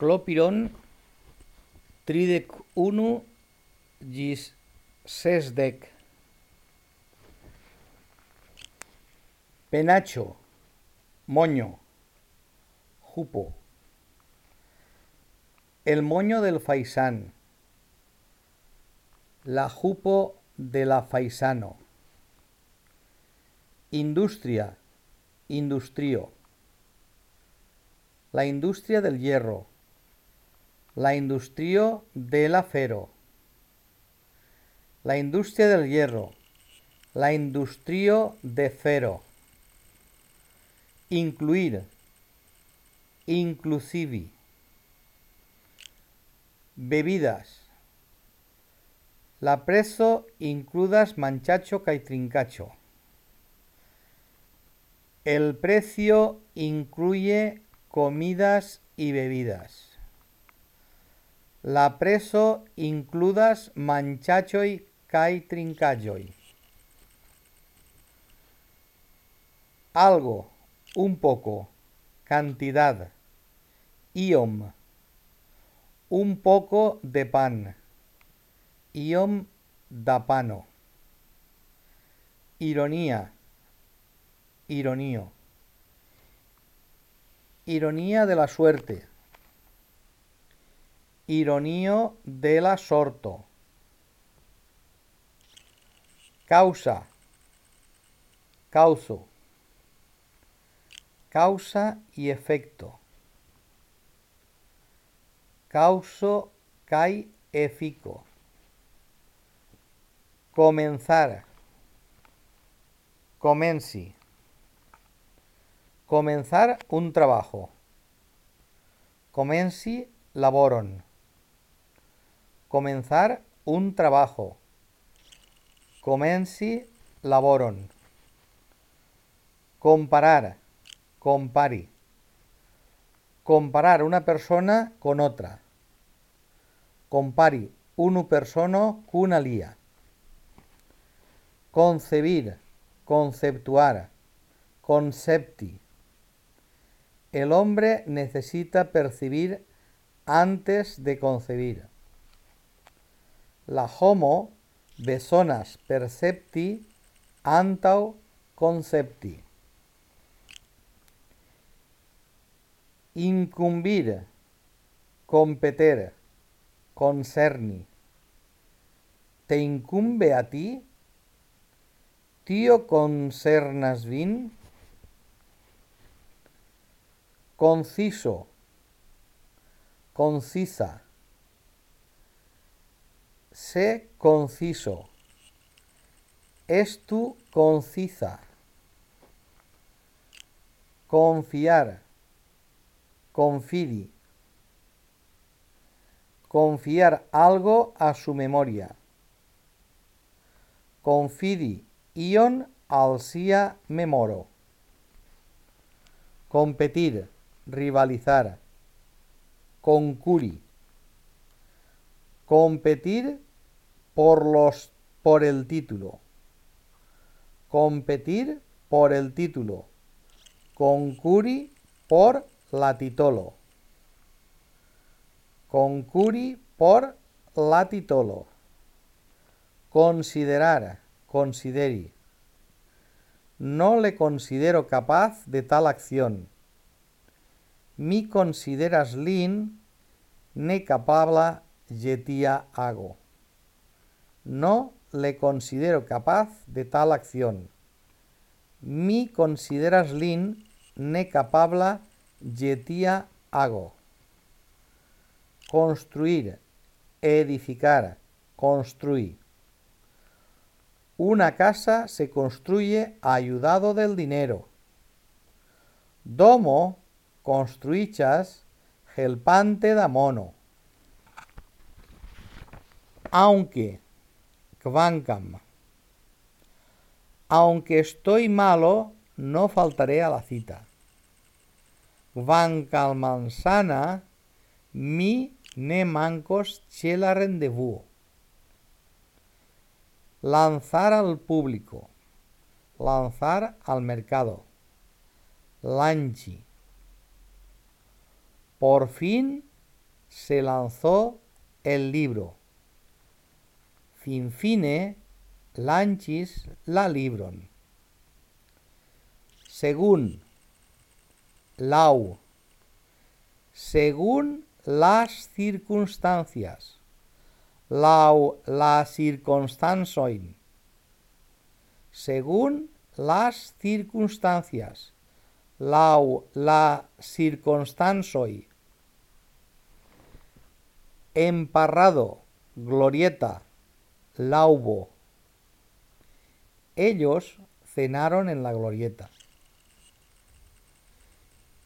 Clopiron tridec unu gis sesdec. Penacho, moño, jupo. El moño del faisán. La jupo de la faisano. Industria, industrio. La industria del hierro. La industrio del acero. La industria del hierro. La industrio de cero. Incluir. Inclusivi. Bebidas. La preso includas manchacho caitrincacho. El precio incluye comidas y bebidas. La preso includas manchacho y caitrincajoy. Algo, un poco, cantidad, iom, un poco de pan, iom da pano, ironía, ironío, ironía de la suerte, ironío de la sorto, causa, causo, causa y efecto, causo cae efico, comenzar, comenci, comenzar un trabajo, comenci laboron, comenzar un trabajo, comenci laboron, comparar, compari, comparar una persona con otra, compari unu persono cun alia, concebir, conceptuar, concepti. El hombre necesita percibir antes de concebir. La homo besonas percepti antau concepti. Incumbir, competer, concerni. ¿Te incumbe a ti? ¿Tío concernas vin? Conciso, concisa. Sé conciso. Es tu concisa. Confiar. Confidi. Confiar algo a su memoria. Confidi ion al sia memoro. Competir, rivalizar. Concuri. Competir por los por el título. Competir por el título. Concuri por la titolo. Concuri por la titolo. Considerar, consideri. No le considero capaz de tal acción. Mi consideras lin ne capable jetia hago. No le considero capaz de tal acción. Mi consideras lin ne capable jetia hago. Construir, edificar, construir. Una casa se construye ayudado del dinero. Domo construichas helpante da mono. Aunque, kvankam. Aunque estoy malo, no faltaré a la cita. Kvankal manzana, mi ne mancos chela rendezvous. Lanzar al público. Lanzar al mercado. Lanchi. Por fin se lanzó el libro. Finfine lanchis la libron. Según lau. Según las circunstancias. Lau la circunstansoin. Según las circunstancias. Lau la circunstansoi. Emparrado glorieta laubo ellos cenaron en la glorieta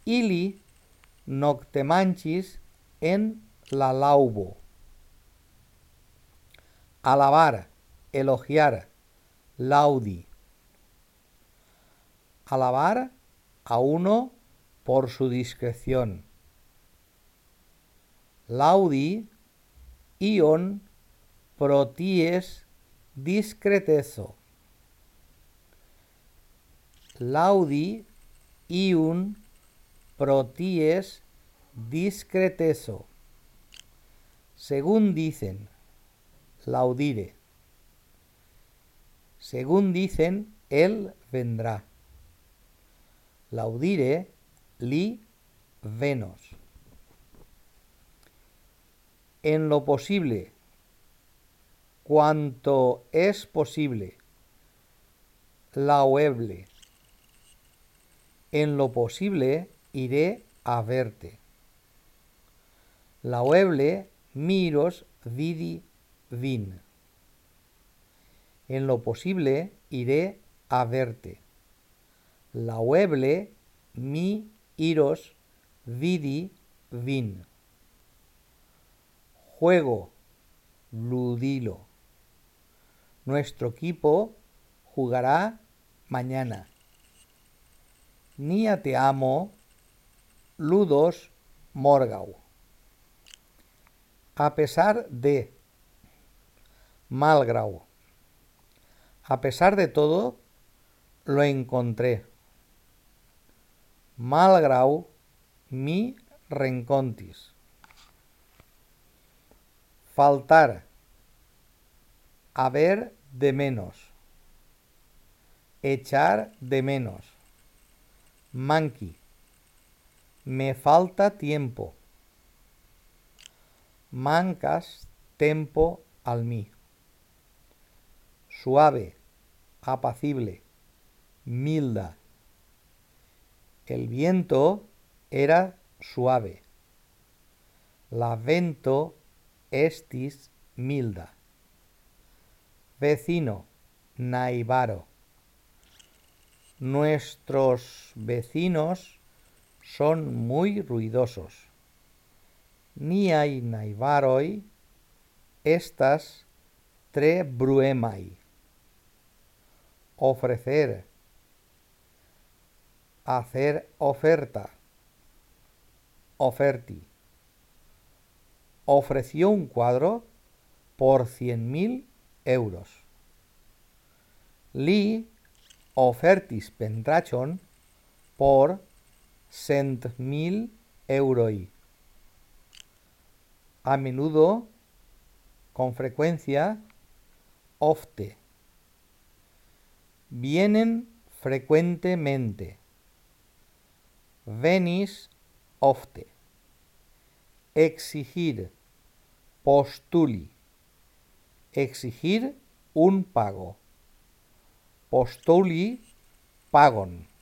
ili noctemanchis en la laubo. Alabar, elogiar, laudi. Alabar a uno por su discreción. Laudi, ion, proties, discretezo. Laudi, iun, proties discreteso. Según dicen, laudire. Según dicen, él vendrá. Laudire li venos. En lo posible, cuanto es posible, laueble. En lo posible, iré a verte. Laueble miros vidi vin. En lo posible iré a verte. Laueble mi iros vidi vin. Juego, ludilo. Nuestro equipo jugará mañana. Nia te amo Ludos Morgau. A pesar de Malgrau. A pesar de todo, lo encontré. Malgrau mi rencontis. Faltar. Haber de menos. Echar de menos. Manqui me falta tiempo. Mancas tempo al mí. Suave, apacible, milda. El viento era suave. La vento estis milda. Vecino, naivaro. Nuestros vecinos son muy ruidosos. Ni hay naivaroi estas tre bruemai. Ofrecer. Hacer oferta. Oferti. Ofreció un cuadro por cien mil euros. Li ofertis pentrachon por cent mil euroi. A menudo, con frecuencia, ofte. Vienen frecuentemente. Venis ofte. Exigir. Postuli. Exigir un pago. Postuli pagon.